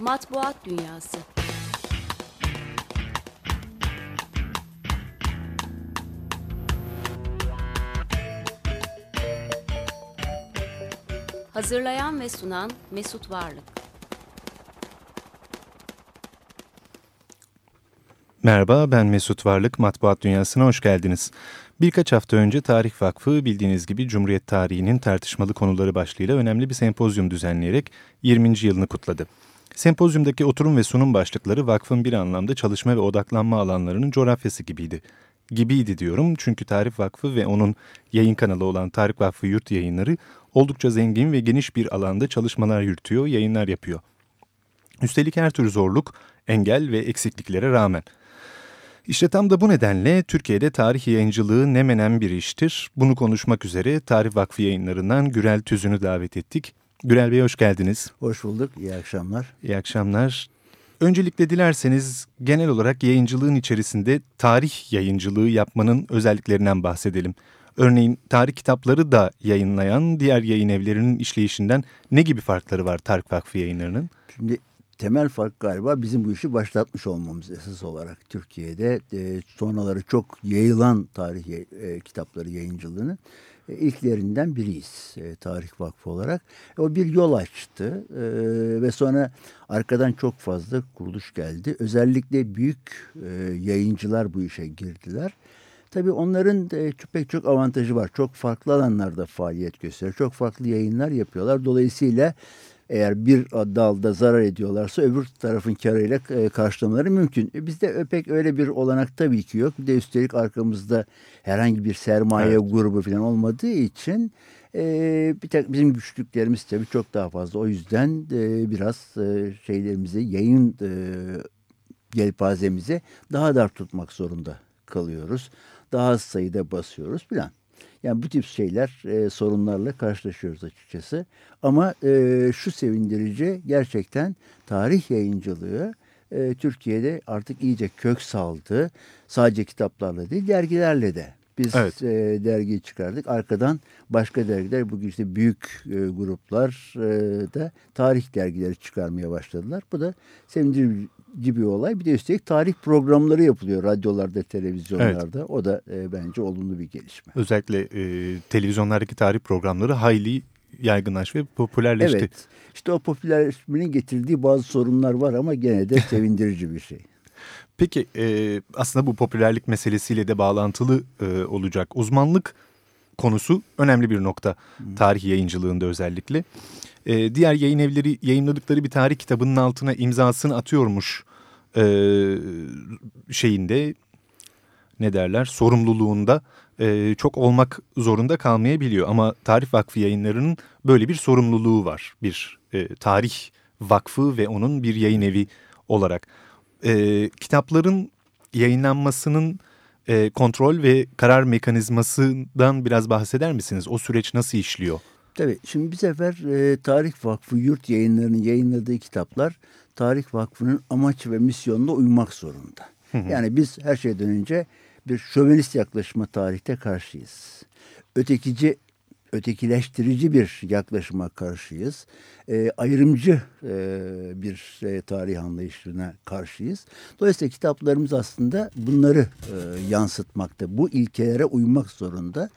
Matbuat Dünyası Hazırlayan ve sunan Mesut Varlık Merhaba ben Mesut Varlık, Matbuat Dünyası'na hoş geldiniz. Birkaç hafta önce Tarih Vakfı bildiğiniz gibi Cumhuriyet tarihinin tartışmalı konuları başlığıyla önemli bir sempozyum düzenleyerek 20. yılını kutladı. Sempozyumdaki oturum ve sunum başlıkları vakfın bir anlamda çalışma ve odaklanma alanlarının coğrafyası gibiydi. Gibiydi diyorum çünkü Tarih Vakfı ve onun yayın kanalı olan Tarih Vakfı Yurt Yayınları oldukça zengin ve geniş bir alanda çalışmalar yürütüyor, yayınlar yapıyor. Üstelik her tür zorluk, engel ve eksikliklere rağmen. İşte tam da bu nedenle Türkiye'de tarih yayıncılığı ne menen bir iştir. Bunu konuşmak üzere Tarih Vakfı yayınlarından Gürel Tüzün'ü davet ettik. Gürel Bey hoş geldiniz. Hoş bulduk, iyi akşamlar. İyi akşamlar. Öncelikle dilerseniz genel olarak yayıncılığın içerisinde tarih yayıncılığı yapmanın özelliklerinden bahsedelim. Örneğin tarih kitapları da yayınlayan diğer yayın evlerinin işleyişinden ne gibi farkları var Tarih Vakfı yayınlarının? Şimdi temel fark galiba bizim bu işi başlatmış olmamız esas olarak Türkiye'de e, sonraları çok yayılan tarih e, kitapları yayıncılığını e, ilklerinden biriyiz e, Tarih Vakfı olarak. E, o bir yol açtı e, ve sonra arkadan çok fazla kuruluş geldi. Özellikle büyük e, yayıncılar bu işe girdiler. Tabii onların pek çok avantajı var. Çok farklı alanlarda faaliyet gösteriyor. Çok farklı yayınlar yapıyorlar. Dolayısıyla eğer bir dalda zarar ediyorlarsa öbür tarafın karıyla e, karşılamaları mümkün. E, bizde pek öyle bir olanak tabii ki yok. Bir de üstelik arkamızda herhangi bir sermaye evet. grubu falan olmadığı için e, bir tek bizim güçlüklerimiz tabii çok daha fazla. O yüzden e, biraz e, şeylerimizi yayın e, gelpazemizi daha dar tutmak zorunda kalıyoruz. Daha az sayıda basıyoruz filan. Yani bu tip şeyler, e, sorunlarla karşılaşıyoruz açıkçası. Ama e, şu sevindirici gerçekten tarih yayıncılığı e, Türkiye'de artık iyice kök saldı. Sadece kitaplarla değil, dergilerle de. Biz evet. e, dergiyi çıkardık. Arkadan başka dergiler, bugün işte büyük e, gruplar e, da tarih dergileri çıkarmaya başladılar. Bu da sevindirici gibi olay. Bir de üstelik tarih programları yapılıyor radyolarda, televizyonlarda. Evet. O da e, bence olumlu bir gelişme. Özellikle e, televizyonlardaki tarih programları hayli yaygınlaş ve popülerleşti. Evet. İşte o popülerleşmenin getirdiği bazı sorunlar var ama gene de sevindirici bir şey. Peki e, aslında bu popülerlik meselesiyle de bağlantılı e, olacak. Uzmanlık konusu önemli bir nokta tarih yayıncılığında özellikle. E, diğer yayın evleri yayınladıkları bir tarih kitabının altına imzasını atıyormuş e, şeyinde ne derler sorumluluğunda e, çok olmak zorunda kalmayabiliyor. Ama Tarih Vakfı yayınlarının böyle bir sorumluluğu var. Bir e, tarih vakfı ve onun bir yayın evi olarak. E, kitapların yayınlanmasının e, kontrol ve karar mekanizmasından biraz bahseder misiniz? O süreç nasıl işliyor? Tabii şimdi bir sefer e, Tarih Vakfı yurt yayınlarının yayınladığı kitaplar Tarih Vakfı'nın amaç ve misyonuna uymak zorunda. Hı hı. Yani biz her şeyden önce bir şövenist yaklaşıma tarihte karşıyız. Ötekici, ötekileştirici bir yaklaşıma karşıyız. E, ayrımcı e, bir e, tarih anlayışına karşıyız. Dolayısıyla kitaplarımız aslında bunları e, yansıtmakta. Bu ilkelere uymak zorunda.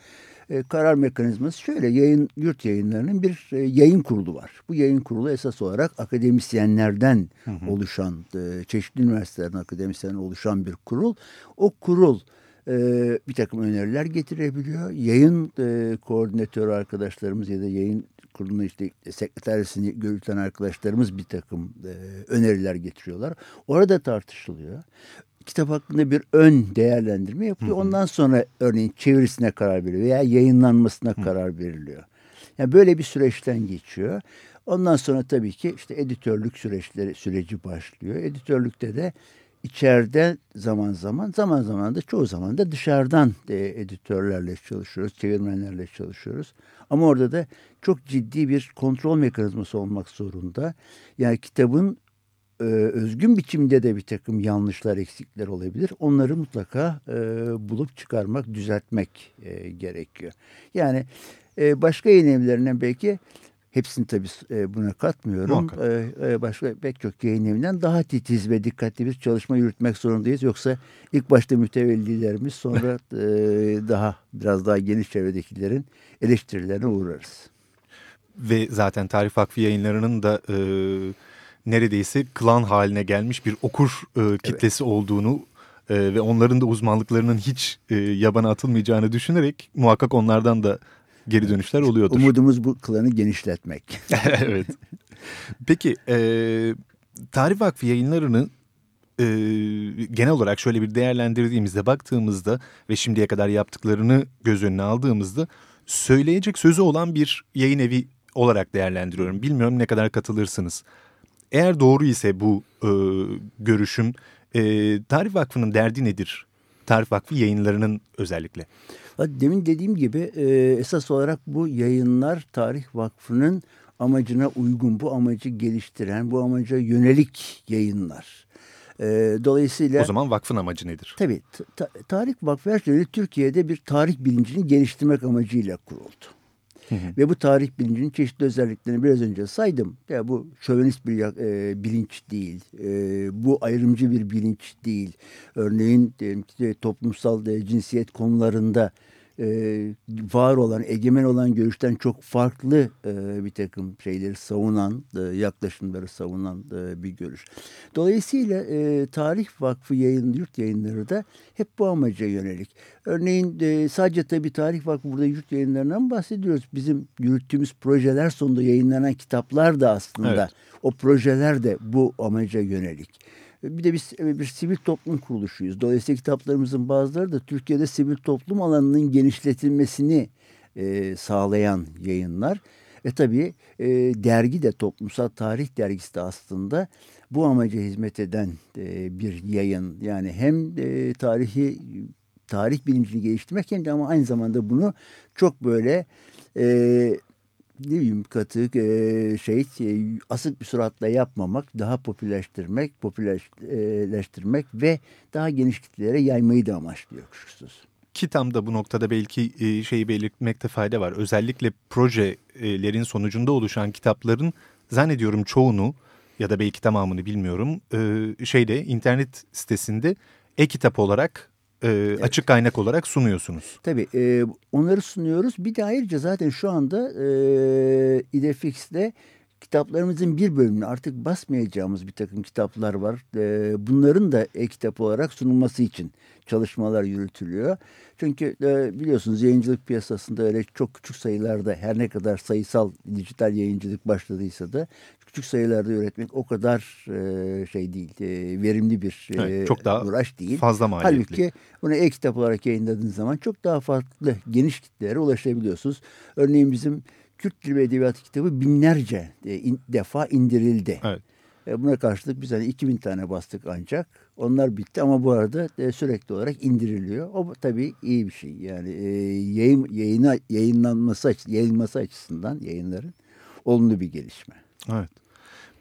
E, karar mekanizması şöyle yayın yurt yayınlarının bir e, yayın kurulu var. Bu yayın kurulu esas olarak akademisyenlerden hı hı. oluşan e, çeşitli üniversitelerin akademisyenlerden oluşan bir kurul. O kurul e, bir takım öneriler getirebiliyor. Yayın e, koordinatörü arkadaşlarımız ya da yayın kurulunu işte sekreterisini yürüten arkadaşlarımız bir takım e, öneriler getiriyorlar. Orada tartışılıyor kitap hakkında bir ön değerlendirme yapıyor. Hı hı. Ondan sonra örneğin çevirisine karar veriliyor veya yayınlanmasına hı. karar veriliyor. Yani böyle bir süreçten geçiyor. Ondan sonra tabii ki işte editörlük süreçleri süreci başlıyor. Editörlükte de içeride zaman zaman zaman zaman da çoğu zaman da dışarıdan e, editörlerle çalışıyoruz, çevirmenlerle çalışıyoruz. Ama orada da çok ciddi bir kontrol mekanizması olmak zorunda. Yani kitabın e, özgün biçimde de bir takım yanlışlar, eksikler olabilir. Onları mutlaka e, bulup çıkarmak, düzeltmek e, gerekiyor. Yani e, başka yayın evlerinden belki Hepsini tabii e, buna katmıyorum. E, e, başka pek çok yayın evinden daha titiz ve dikkatli bir çalışma yürütmek zorundayız. Yoksa ilk başta mütevellilerimiz sonra e, daha biraz daha geniş çevredekilerin eleştirilerine uğrarız. Ve zaten Tarih Vakfı yayınlarının da e, neredeyse klan haline gelmiş bir okur e, kitlesi evet. olduğunu e, ve onların da uzmanlıklarının hiç e, yabana atılmayacağını düşünerek muhakkak onlardan da geri dönüşler oluyordur. Umudumuz bu klanı genişletmek. evet. Peki e, Tarih Vakfı yayınlarını e, genel olarak şöyle bir değerlendirdiğimizde baktığımızda ve şimdiye kadar yaptıklarını göz önüne aldığımızda söyleyecek sözü olan bir yayın evi olarak değerlendiriyorum. Bilmiyorum ne kadar katılırsınız. Eğer doğru ise bu e, görüşüm e, Tarih Vakfı'nın derdi nedir? Tarih Vakfı yayınlarının özellikle. Demin dediğim gibi e, esas olarak bu yayınlar Tarih Vakfı'nın amacına uygun, bu amacı geliştiren, bu amaca yönelik yayınlar. E, dolayısıyla... O zaman vakfın amacı nedir? Tabii. Ta tarih Vakfı her Türkiye'de bir tarih bilincini geliştirmek amacıyla kuruldu. Hı. Ve bu tarih bilincinin çeşitli özelliklerini biraz önce saydım. Ya bu şövenist bir e, bilinç değil. E, bu ayrımcı bir bilinç değil. Örneğin diyelim ki toplumsal e, cinsiyet konularında e, var olan, egemen olan görüşten çok farklı e, bir takım şeyleri savunan, e, yaklaşımları savunan e, bir görüş. Dolayısıyla e, Tarih Vakfı yayın, yurt yayınları da hep bu amaca yönelik. Örneğin e, sadece tabii Tarih Vakfı burada yurt yayınlarından bahsediyoruz. Bizim yürüttüğümüz projeler sonunda yayınlanan kitaplar da aslında evet. o projeler de bu amaca yönelik. Bir de biz bir sivil toplum kuruluşuyuz. Dolayısıyla kitaplarımızın bazıları da Türkiye'de sivil toplum alanının genişletilmesini e, sağlayan yayınlar. Ve tabii e, dergi de toplumsal tarih dergisi de aslında bu amaca hizmet eden e, bir yayın. Yani hem e, tarihi tarih bilincini geliştirmek hem de ama aynı zamanda bunu çok böyle e, ne bileyim katık e, şey e, asık bir suratla yapmamak, daha popülerleştirmek, popülerleştirmek ve daha geniş kitlelere yaymayı da amaçlıyor kuşkusuz. Kitamda bu noktada belki e, şeyi belirtmekte fayda var. Özellikle projelerin sonucunda oluşan kitapların zannediyorum çoğunu ya da belki tamamını bilmiyorum e, şeyde internet sitesinde e-kitap olarak e, evet. açık kaynak olarak sunuyorsunuz. Tabii e, onları sunuyoruz. Bir de ayrıca zaten şu anda e, İdefix'te kitaplarımızın bir bölümünü artık basmayacağımız bir takım kitaplar var. E, bunların da e-kitap olarak sunulması için çalışmalar yürütülüyor. Çünkü e, biliyorsunuz yayıncılık piyasasında öyle çok küçük sayılarda her ne kadar sayısal dijital yayıncılık başladıysa da küçük sayılarda üretmek o kadar e, şey değil, e, verimli bir e, evet, çok daha uğraş değil. Fazla maliyetli. Halbuki bunu e-kitap olarak yayınladığınız zaman çok daha farklı, geniş kitlelere ulaşabiliyorsunuz. Örneğin bizim Kürt Dili ve Edebiyatı kitabı binlerce e, defa indirildi. Evet. E, buna karşılık biz hani 2000 tane bastık ancak. Onlar bitti ama bu arada e, sürekli olarak indiriliyor. O tabii iyi bir şey. Yani yayın, yayına, yayınlanması, yayınlanması açısından yayınların olumlu bir gelişme. Evet.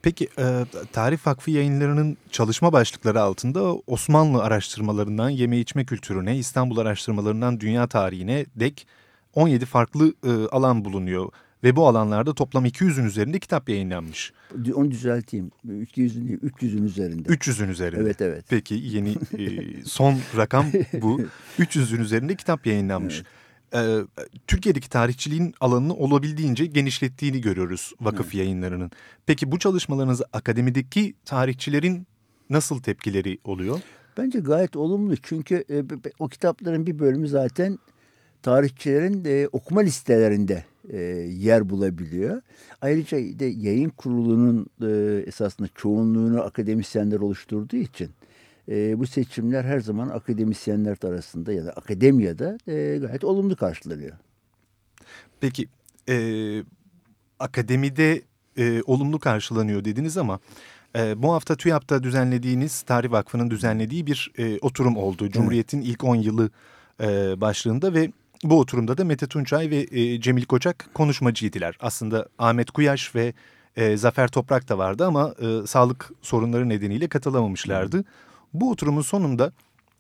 Peki e, Tarih Vakfı yayınlarının çalışma başlıkları altında Osmanlı araştırmalarından yeme içme kültürüne, İstanbul araştırmalarından dünya tarihine dek 17 farklı e, alan bulunuyor. Ve bu alanlarda toplam 200'ün üzerinde kitap yayınlanmış. Onu düzelteyim. 200'ün değil 300'ün üzerinde. 300'ün üzerinde. Evet evet. Peki yeni e, son rakam bu. 300'ün üzerinde kitap yayınlanmış. Evet e, Türkiye'deki tarihçiliğin alanını olabildiğince genişlettiğini görüyoruz vakıf evet. yayınlarının. Peki bu çalışmalarınız akademideki tarihçilerin nasıl tepkileri oluyor? Bence gayet olumlu çünkü e, o kitapların bir bölümü zaten tarihçilerin e, okuma listelerinde e, yer bulabiliyor. Ayrıca de yayın kurulunun e, esasında çoğunluğunu akademisyenler oluşturduğu için e, bu seçimler her zaman akademisyenler arasında ya da akademiyada e, gayet olumlu karşılanıyor. Peki e, akademide e, olumlu karşılanıyor dediniz ama e, bu hafta TÜYAP'ta düzenlediğiniz Tarih Vakfı'nın düzenlediği bir e, oturum oldu. Cumhuriyet'in ilk 10 yılı e, başlığında ve bu oturumda da Mete Tunçay ve e, Cemil Koçak konuşmacıydılar. Aslında Ahmet Kuyaş ve e, Zafer Toprak da vardı ama e, sağlık sorunları nedeniyle katılamamışlardı. Bu oturumun sonunda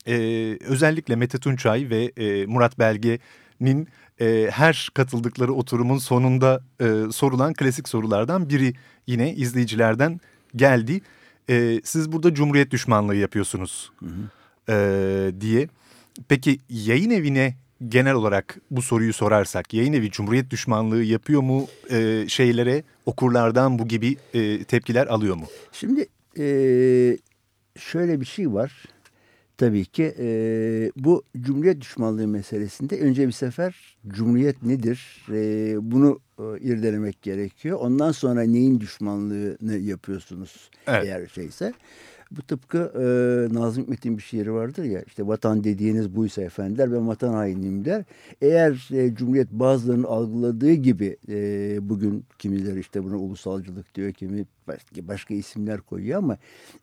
e, özellikle Mete Tunçay ve e, Murat Belge Cumhuriyet'in e, her katıldıkları oturumun sonunda e, sorulan klasik sorulardan biri yine izleyicilerden geldi. E, siz burada Cumhuriyet düşmanlığı yapıyorsunuz hı hı. E, diye. Peki yayın evine genel olarak bu soruyu sorarsak yayın evi Cumhuriyet düşmanlığı yapıyor mu e, şeylere okurlardan bu gibi e, tepkiler alıyor mu? Şimdi e, şöyle bir şey var. Tabii ki e, bu Cumhuriyet düşmanlığı meselesinde önce bir sefer Cumhuriyet nedir e, bunu e, irdelemek gerekiyor. Ondan sonra neyin düşmanlığını yapıyorsunuz evet. eğer şeyse. Bu tıpkı e, Nazım Hikmet'in bir şiiri vardır ya işte vatan dediğiniz buysa efendiler ben vatan hainiyim der. Eğer e, Cumhuriyet bazılarının algıladığı gibi e, bugün kimileri işte buna ulusalcılık diyor kimi başka, başka isimler koyuyor ama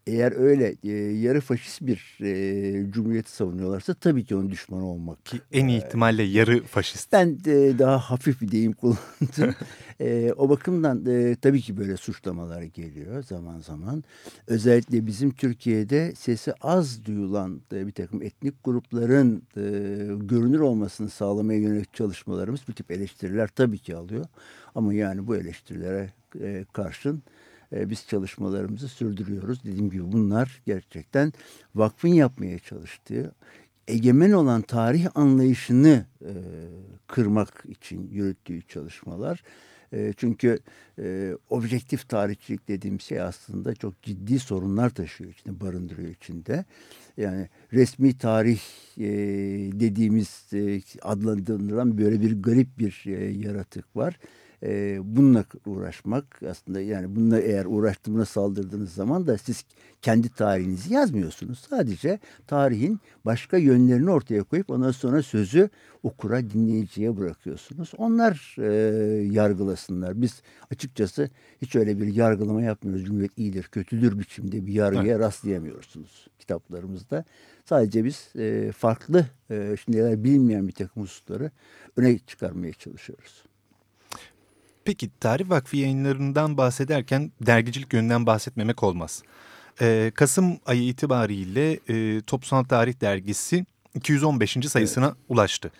eğer öyle e, yarı faşist bir e, cumhuriyeti savunuyorlarsa tabii ki onun düşmanı olmak. Ki en iyi ihtimalle yarı faşist. Ben e, daha hafif bir deyim kullandım. e, o bakımdan e, tabii ki böyle suçlamalar geliyor zaman zaman. Özellikle bizim Türkiye'de sesi az duyulan e, bir takım etnik grupların e, görünür olmasını sağlamaya yönelik çalışmalarımız bu tip eleştiriler tabii ki alıyor. Ama yani bu eleştirilere e, karşın e, biz çalışmalarımızı sürdürüyoruz. Dediğim gibi bunlar gerçekten vakfın yapmaya çalıştığı egemen olan tarih anlayışını e, kırmak için yürüttüğü çalışmalar. E, çünkü e, objektif tarihçilik dediğim şey aslında çok ciddi sorunlar taşıyor içinde, barındırıyor içinde. Yani resmi tarih e, dediğimiz e, adlandırılan böyle bir garip bir e, yaratık var e, bununla uğraşmak aslında yani bununla eğer uğraştığına saldırdığınız zaman da siz kendi tarihinizi yazmıyorsunuz. Sadece tarihin başka yönlerini ortaya koyup ondan sonra sözü okura dinleyiciye bırakıyorsunuz. Onlar e, yargılasınlar. Biz açıkçası hiç öyle bir yargılama yapmıyoruz. Cumhuriyet iyidir, kötüdür biçimde bir yargıya evet. rastlayamıyorsunuz kitaplarımızda. Sadece biz e, farklı e, şimdiler bilinmeyen bir takım hususları öne çıkarmaya çalışıyoruz. Peki Tarih Vakfı yayınlarından bahsederken dergicilik yönünden bahsetmemek olmaz. Ee, Kasım ayı itibariyle e, Toplumsal Tarih Dergisi 215. sayısına evet. ulaştı.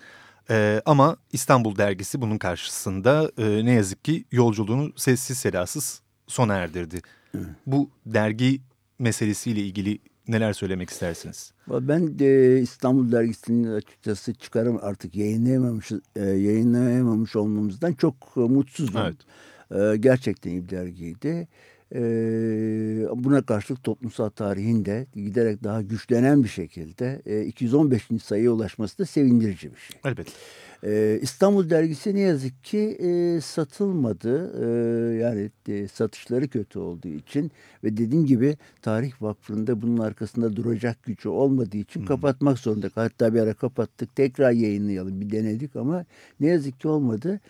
Ee, ama İstanbul Dergisi bunun karşısında e, ne yazık ki yolculuğunu sessiz sedasız sona erdirdi. Evet. Bu dergi meselesiyle ilgili neler söylemek istersiniz? Ben de İstanbul Dergisi'nin açıkçası çıkarım artık yayınlayamamış, e, yayınlayamamış olmamızdan çok e, mutsuzum. Evet. E, gerçekten iyi bir dergiydi. Buna karşılık toplumsal tarihin de giderek daha güçlenen bir şekilde 215. sayıya ulaşması da sevindirici bir şey. Elbette. Ee, İstanbul dergisi ne yazık ki e, satılmadı. Ee, yani e, satışları kötü olduğu için ve dediğim gibi Tarih Vakfı'nda bunun arkasında duracak gücü olmadığı için hmm. kapatmak zorunda. Hatta bir ara kapattık tekrar yayınlayalım bir denedik ama ne yazık ki olmadı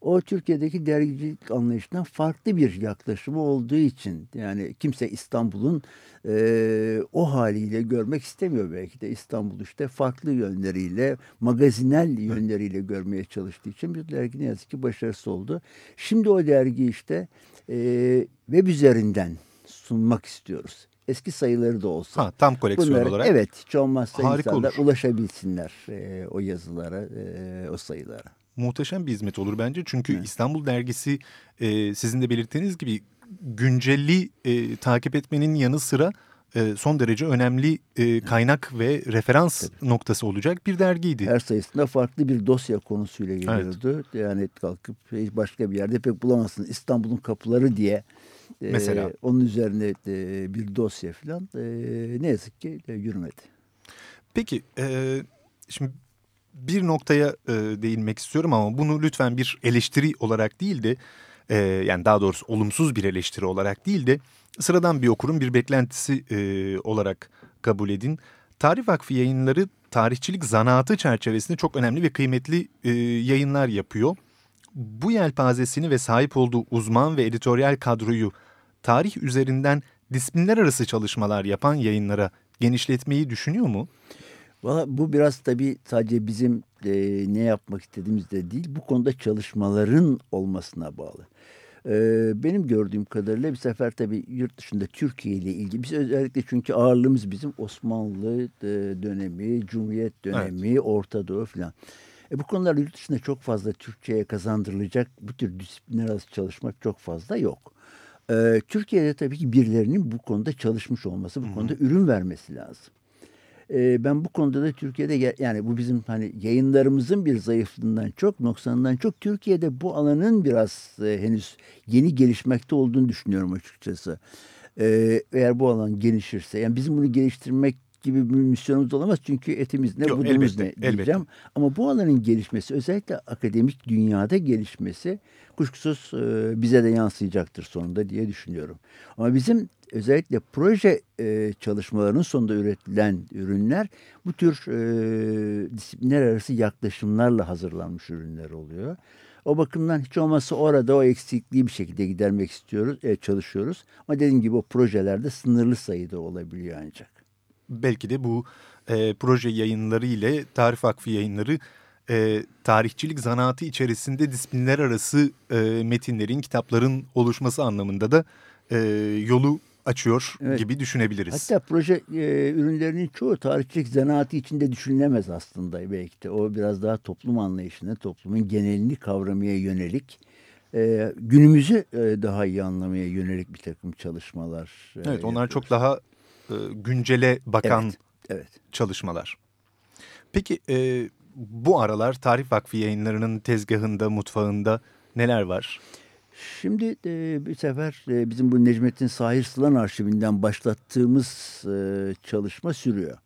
o Türkiye'deki dergicilik anlayışından farklı bir yaklaşımı olduğu için yani kimse İstanbul'un e, o haliyle görmek istemiyor belki de İstanbul işte farklı yönleriyle magazinel yönleriyle görmeye çalıştığı için bir dergi ne yazık ki başarısı oldu. Şimdi o dergi işte e, web üzerinden sunmak istiyoruz eski sayıları da olsa. Ha, tam koleksiyon bunları, olarak. Evet hiç olmazsa Harika insanlar olur. ulaşabilsinler e, o yazılara, e, o sayılara muhteşem bir hizmet olur bence. Çünkü evet. İstanbul Dergisi e, sizin de belirttiğiniz gibi güncelli e, takip etmenin yanı sıra e, son derece önemli e, kaynak ve referans Tabii. noktası olacak bir dergiydi. Her sayısında farklı bir dosya konusuyla geliyordu. Evet. Yani kalkıp başka bir yerde pek bulamazsınız. İstanbul'un kapıları diye e, Mesela. onun üzerine e, bir dosya falan e, ne yazık ki e, yürümedi. Peki e, şimdi bir noktaya e, değinmek istiyorum ama bunu lütfen bir eleştiri olarak değil de e, yani daha doğrusu olumsuz bir eleştiri olarak değil de sıradan bir okurun bir beklentisi e, olarak kabul edin. Tarih Vakfı yayınları tarihçilik zanaatı çerçevesinde çok önemli ve kıymetli e, yayınlar yapıyor. Bu yelpazesini ve sahip olduğu uzman ve editoryal kadroyu tarih üzerinden disiplinler arası çalışmalar yapan yayınlara genişletmeyi düşünüyor mu? Valla bu biraz tabii sadece bizim e, ne yapmak istediğimiz de değil. Bu konuda çalışmaların olmasına bağlı. E, benim gördüğüm kadarıyla bir sefer tabii yurt dışında Türkiye ile ilgili. Biz özellikle çünkü ağırlığımız bizim Osmanlı e, dönemi, Cumhuriyet dönemi, evet. Orta Doğu falan. E, bu konular yurt dışında çok fazla Türkçe'ye kazandırılacak bu tür disiplinler arası çalışma çok fazla yok. E, Türkiye'de tabii ki birilerinin bu konuda çalışmış olması, bu konuda ürün vermesi lazım. E, ben bu konuda da Türkiye'de yani bu bizim hani yayınlarımızın bir zayıflığından çok, noksanından çok Türkiye'de bu alanın biraz e, henüz yeni gelişmekte olduğunu düşünüyorum açıkçası. E, eğer bu alan gelişirse, yani bizim bunu geliştirmek gibi bir misyonumuz olamaz. Çünkü etimiz ne, Yok, budumuz elbette, ne diyeceğim. Elbette. Ama bu alanın gelişmesi, özellikle akademik dünyada gelişmesi kuşkusuz bize de yansıyacaktır sonunda diye düşünüyorum. Ama bizim özellikle proje e, çalışmalarının sonunda üretilen ürünler bu tür e, disiplinler arası yaklaşımlarla hazırlanmış ürünler oluyor. O bakımdan hiç olmazsa orada o eksikliği bir şekilde gidermek istiyoruz, e, çalışıyoruz. Ama dediğim gibi o projelerde sınırlı sayıda olabiliyor ancak belki de bu e, proje yayınları ile Tarih Vakfı yayınları e, tarihçilik zanaatı içerisinde disiplinler arası e, metinlerin, kitapların oluşması anlamında da e, yolu açıyor evet. gibi düşünebiliriz. Hatta proje e, ürünlerinin çoğu tarihçilik zanaatı içinde düşünülemez aslında belki de. O biraz daha toplum anlayışını, toplumun genelini kavramaya yönelik, e, günümüzü e, daha iyi anlamaya yönelik bir takım çalışmalar. E, evet onlar yapıyoruz. çok daha e, güncele bakan evet, evet. çalışmalar. Peki e, bu aralar Tarih Vakfı yayınlarının tezgahında, mutfağında neler var? Şimdi e, bir sefer e, bizim bu Necmettin Sahir Sılan arşivinden başlattığımız e, çalışma sürüyor.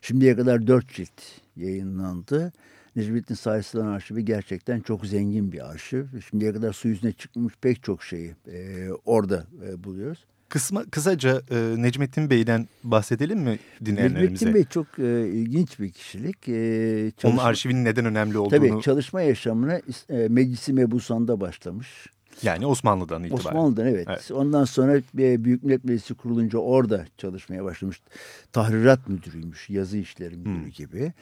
Şimdiye kadar dört cilt yayınlandı. Necmettin Sahir Sılan arşivi gerçekten çok zengin bir arşiv. Şimdiye kadar su yüzüne çıkmış pek çok şeyi e, orada e, buluyoruz. Kısma, kısaca e, Necmettin Bey'den bahsedelim mi dinleyenlerimize? Necmettin Bey çok e, ilginç bir kişilik. E, çalışma, Onun arşivinin neden önemli olduğunu... Tabii çalışma yaşamına e, Meclisi Mebusan'da başlamış. Yani Osmanlı'dan itibaren. Osmanlı'dan evet. evet. Ondan sonra Büyük Millet Meclisi kurulunca orada çalışmaya başlamış. Tahrirat müdürüymüş, yazı işleri müdürü hmm. gibi.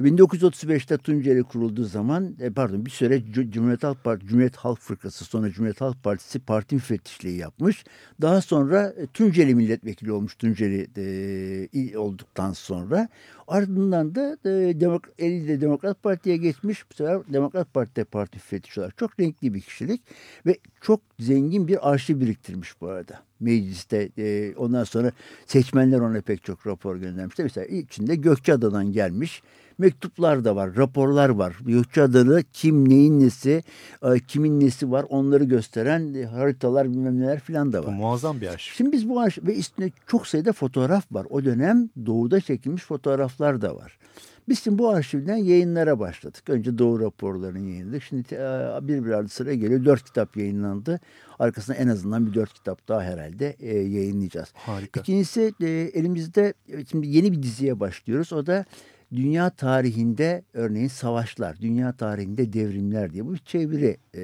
1935'te Tunceli kurulduğu zaman e, pardon bir süre Cumhuriyet Halk Partisi, Cumhuriyet Halk Fırkası sonra Cumhuriyet Halk Partisi parti müfettişliği yapmış. Daha sonra e, Tunceli milletvekili olmuş Tunceli e, olduktan sonra. Ardından da e, Demok eliyle Demokrat Parti'ye geçmiş. Bu sefer Demokrat Parti'de parti müfettişi olarak çok renkli bir kişilik ve çok zengin bir arşiv biriktirmiş bu arada. Mecliste e, ondan sonra seçmenler ona pek çok rapor göndermişler. Mesela içinde Gökçeada'dan gelmiş mektuplar da var, raporlar var. Gökçeada'da kim neyin nesi, e, kimin nesi var onları gösteren e, haritalar bilmem neler filan da var. Bu muazzam bir arşiv. Şimdi biz bu arşiv ve üstünde çok sayıda fotoğraf var. O dönem doğuda çekilmiş fotoğraflar da var. Biz şimdi bu arşivden yayınlara başladık. Önce Doğu raporlarını yayınladık. Şimdi e, bir bir arada sıraya geliyor. Dört kitap yayınlandı. Arkasında en azından bir dört kitap daha herhalde yayınlayacağız. Harika. İkincisi elimizde şimdi yeni bir diziye başlıyoruz. O da dünya tarihinde örneğin savaşlar, dünya tarihinde devrimler diye bu bir çeviri e,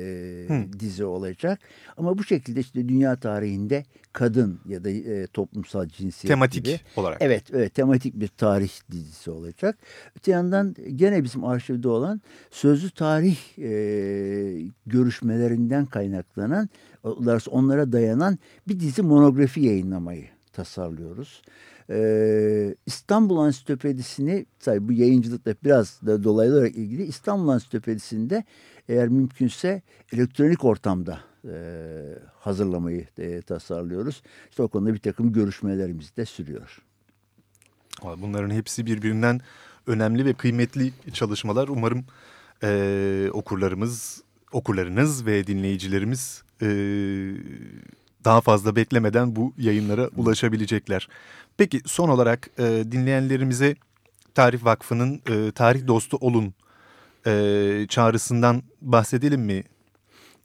dizi olacak. Ama bu şekilde işte dünya tarihinde kadın ya da e, toplumsal cinsiyet tematik gibi. olarak. Evet, evet tematik bir tarih dizisi olacak. Öte yandan gene bizim arşivde olan sözlü tarih e, görüşmelerinden kaynaklanan onlara dayanan bir dizi monografi yayınlamayı tasarlıyoruz. Ee, İstanbul Ansiklopedisini bu yayıncılıkla biraz da dolaylı olarak ilgili İstanbul Ansiklopedisinde eğer mümkünse elektronik ortamda e, hazırlamayı e, tasarlıyoruz. İşte o konuda bir takım görüşmelerimiz de sürüyor. Bunların hepsi birbirinden önemli ve kıymetli çalışmalar. Umarım e, okurlarımız, okurlarınız ve dinleyicilerimiz e, daha fazla beklemeden bu yayınlara ulaşabilecekler. Peki son olarak e, dinleyenlerimize Tarih Vakfı'nın e, tarih dostu olun e, çağrısından bahsedelim mi?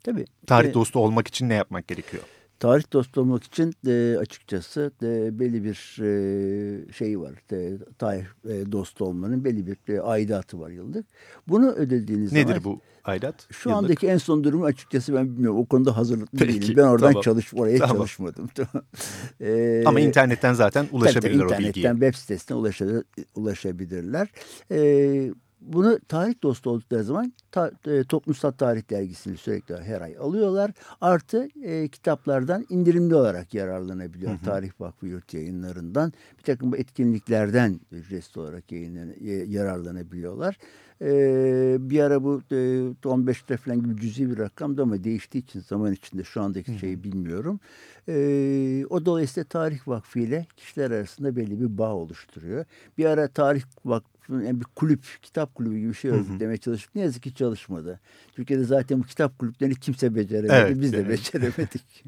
Tabii. Tarih e, dostu olmak için ne yapmak gerekiyor? Tarih dostu olmak için e, açıkçası e, belli bir e, şeyi var. E, tarih e, dostu olmanın belli bir e, aidatı var yıllık. Bunu ödediğiniz Nedir zaman... Nedir bu aidat? Şu yıllık? andaki en son durumu açıkçası ben bilmiyorum. O konuda hazırlıklı Peki, değilim. Ben oradan tamam. çalış, oraya tamam. çalışmadım. ee, Ama internetten zaten ulaşabilirler tabii, tabii, o bilgiye. İnternetten web sitesine ulaşabilir, ulaşabilirler. Ee, bunu tarih dostu oldukları zaman ta, e, Toplumsal Tarih Dergisi'ni sürekli her ay alıyorlar. Artı e, kitaplardan indirimli olarak yararlanabiliyor. Hı hı. Tarih Vakfı Yurt yayınlarından bir takım bu etkinliklerden ücretsiz olarak yayınlan, yararlanabiliyorlar. Ee, bir ara bu e, 15 lira falan gibi cüzi bir rakamdı ama değiştiği için zaman içinde şu andaki şeyi bilmiyorum. Ee, o dolayısıyla Tarih Vakfı ile kişiler arasında belli bir bağ oluşturuyor. Bir ara Tarih Vakfı'nın yani bir kulüp, kitap kulübü gibi bir şey örgütlemeye çalıştık. Ne yazık ki çalışmadı. Türkiye'de zaten bu kitap kulüplerini kimse beceremedi. Evet, Biz de evet. beceremedik.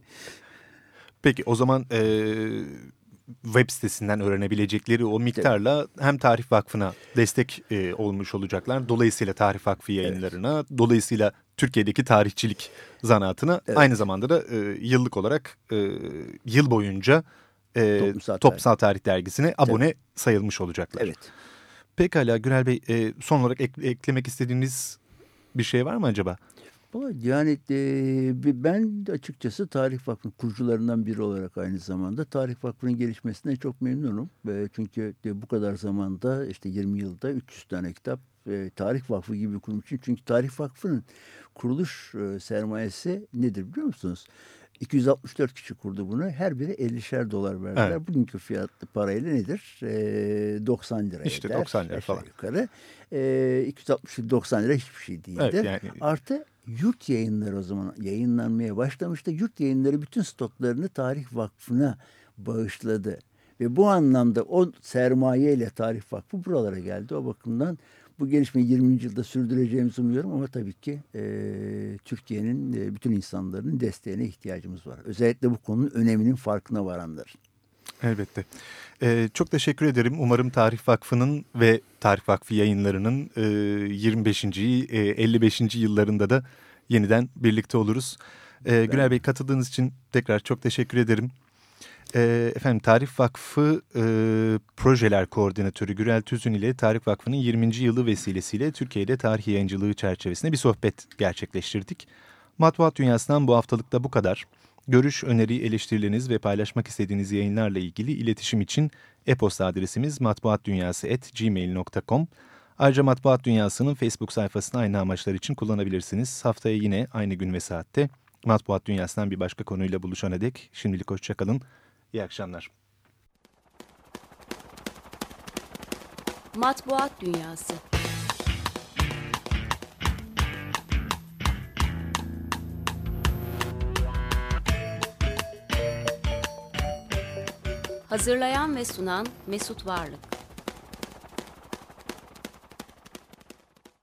Peki o zaman e, web sitesinden öğrenebilecekleri o miktarla hem Tarih Vakfı'na destek e, olmuş olacaklar. Dolayısıyla Tarih Vakfı yayınlarına, evet. dolayısıyla Türkiye'deki tarihçilik zanaatına evet. aynı zamanda da e, yıllık olarak e, yıl boyunca e, Toplumsal, Toplumsal Tarih, Tarih Dergisi'ne abone evet. sayılmış olacaklar. Evet. Pekala Gürel Bey e, son olarak ek, eklemek istediğiniz bir şey var mı acaba? Yani e, ben açıkçası Tarih Vakfı'nın kurucularından biri olarak aynı zamanda Tarih Vakfı'nın gelişmesinden çok memnunum. E, çünkü e, bu kadar zamanda işte 20 yılda 300 tane kitap e, Tarih Vakfı gibi için. Çünkü Tarih Vakfı'nın kuruluş e, sermayesi nedir biliyor musunuz? 264 kişi kurdu bunu. Her biri 50'şer dolar verdiler. Evet. Bugünkü fiyatlı parayla nedir? E, 90 lira İşte eder. 90 lira falan. Yukarı. E, 260 90 lira hiçbir şey değildir. Evet, yani... Artı yurt yayınları o zaman yayınlanmaya başlamıştı. Yurt yayınları bütün stoklarını Tarih Vakfı'na bağışladı. Ve bu anlamda o sermayeyle Tarih Vakfı buralara geldi. O bakımdan bu gelişmeyi 20. yılda sürdüreceğimizi umuyorum ama tabii ki e, Türkiye'nin e, bütün insanların desteğine ihtiyacımız var. Özellikle bu konunun öneminin farkına varanlar. Elbette. Ee, çok teşekkür ederim. Umarım Tarih Vakfı'nın ve Tarih Vakfı yayınlarının e, 25. E, 55. yıllarında da yeniden birlikte oluruz. Ee, Günel Bey katıldığınız için tekrar çok teşekkür ederim. Ee, efendim Tarih Vakfı e, Projeler Koordinatörü Gürel Tüzün ile Tarih Vakfı'nın 20. yılı vesilesiyle Türkiye'de tarih yayıncılığı çerçevesinde bir sohbet gerçekleştirdik. Matbuat Dünyası'ndan bu haftalıkta bu kadar. Görüş, öneri, eleştirileriniz ve paylaşmak istediğiniz yayınlarla ilgili iletişim için e-posta adresimiz matbuatdunyası.gmail.com Ayrıca Matbuat Dünyası'nın Facebook sayfasını aynı amaçlar için kullanabilirsiniz. Haftaya yine aynı gün ve saatte Matbuat Dünyası'ndan bir başka konuyla buluşana dek şimdilik hoşçakalın. İyi akşamlar. Matbuat Dünyası Hazırlayan ve sunan Mesut Varlık